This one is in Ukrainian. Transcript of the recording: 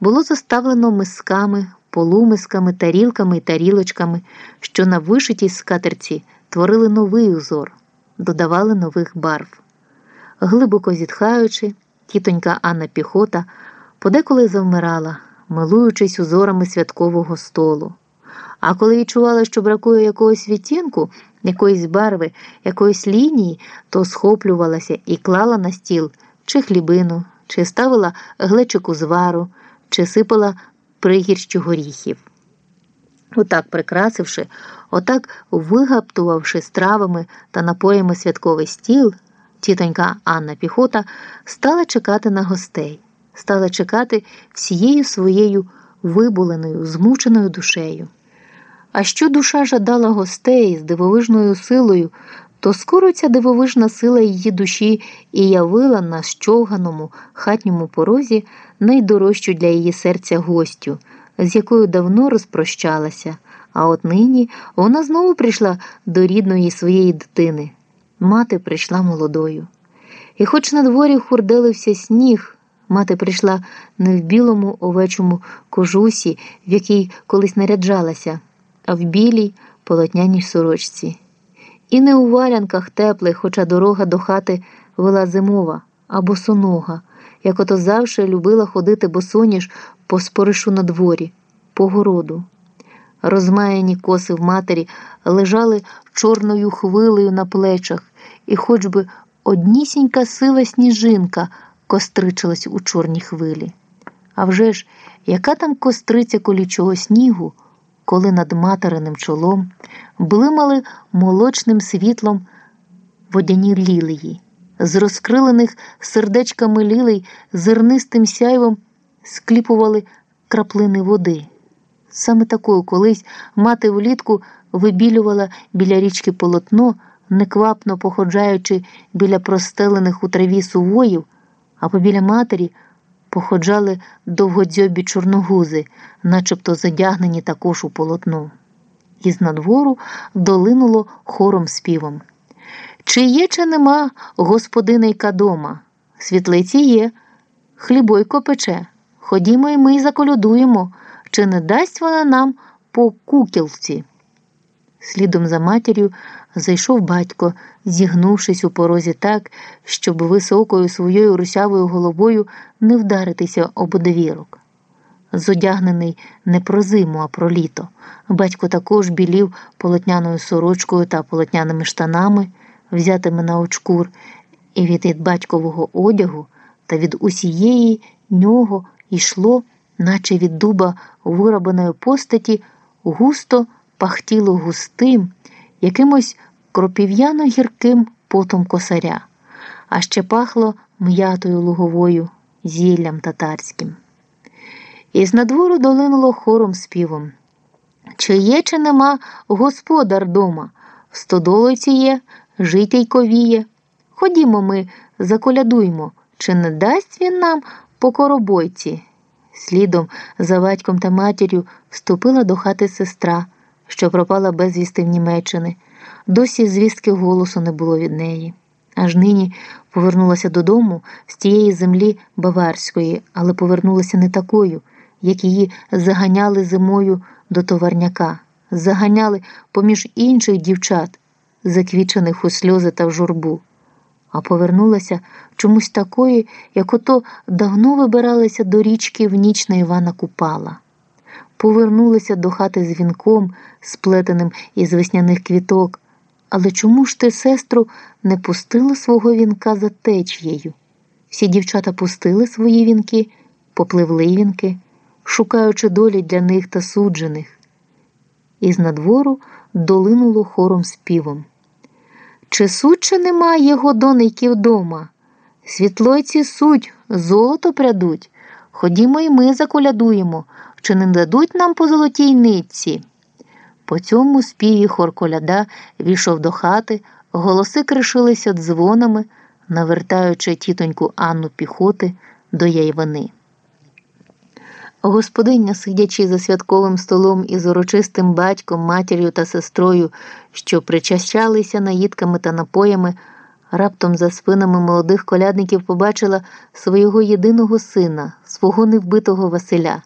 було заставлено мисками, полумисками, тарілками і тарілочками, що на вишитій скатерці творили новий узор, додавали нових барв. Глибоко зітхаючи, тітонька Анна Піхота подеколи завмирала, милуючись узорами святкового столу. А коли відчувала, що бракує якогось відтінку, якоїсь барви, якоїсь лінії, то схоплювалася і клала на стіл чи хлібину, чи ставила глечику звару, чи сипала пригірщу горіхів. Отак прикрасивши, отак вигаптувавши стравами та напоями святковий стіл, тітонька Анна Піхота стала чекати на гостей, стала чекати всією своєю вибуленою, змученою душею. А що душа жадала гостей з дивовижною силою, то скоро ця дивовижна сила її душі і явила на щовганому хатньому порозі найдорожчу для її серця гостю, з якою давно розпрощалася, а от нині вона знову прийшла до рідної своєї дитини. Мати прийшла молодою. І хоч на дворі хурделився сніг, мати прийшла не в білому овечому кожусі, в якій колись наряджалася, а в білій полотняній сорочці. І не у валянках теплих, хоча дорога до хати вела зимова або сонога, як ото завше любила ходити босоніж по споришу на дворі, по городу. Розмаяні коси в матері лежали чорною хвилею на плечах, і хоч би однісінька сила сніжинка костричилась у чорній хвилі. А вже ж, яка там костриця колючого снігу, коли над материним чолом блимали молочним світлом водяні лілії, з розкрилених сердечками лілей зернистим сяйвом скліпували краплини води. Саме такою колись мати влітку вибілювала біля річки полотно, неквапно походжаючи біля простелених у траві сувоїв, а побіля матері походжали довгодзьобі чорногузи, начебто задягнені також у полотно. Із надвору долинуло хором співом. Чи є, чи нема господинейка дома? Світлиці є, хлібойко пече. Ходімо і ми й заколюдуємо, чи не дасть вона нам по кукілці. Слідом за матір'ю зайшов батько, зігнувшись у порозі так, щоб високою своєю русявою головою не вдаритися об одвірок. Зодягнений не про зиму, а про літо. Батько також білів полотняною сорочкою та полотняними штанами, взятими на очкур, і від батькового одягу та від усієї нього йшло, наче від дуба виробленої постаті, густо пахтіло густим, якимось кропів'яно гірким потом косаря, а ще пахло м'ятою луговою, зіллям татарським. Із надвору долинуло хором співом. Чи є, чи нема господар дома? В стодолиці є, житейко віє. Ходімо ми, заколядуймо, чи не дасть він нам по коробойці? Слідом за батьком та матір'ю вступила до хати сестра, що пропала безвісти в Німеччини. Досі звістки голосу не було від неї. Аж нині повернулася додому з тієї землі баварської, але повернулася не такою, як її заганяли зимою до товарняка, заганяли поміж інших дівчат, заквічених у сльози та в журбу, а повернулася чомусь такої, як ото давно вибиралася до річки в ніч на Івана Купала. Повернулася до хати з вінком, сплетеним із весняних квіток. Але чому ж ти, сестру, не пустила свого вінка за течією? Всі дівчата пустили свої вінки, попливли вінки, шукаючи долі для них та суджених. Із надвору долинуло хором співом. Чи суть чи нема його донейків дома? Світлойці суть, золото прядуть. Ходімо й ми заколядуємо, чи не дадуть нам по золотій нитці. По цьому співі хор коляда війшов до хати, голоси кришилися дзвонами, навертаючи тітоньку Анну піхоти до яйвини. Господиня, сидячи за святковим столом із урочистим батьком, матір'ю та сестрою, що причащалися наїдками та напоями, Раптом за спинами молодих колядників побачила свого єдиного сина, свого невбитого Василя.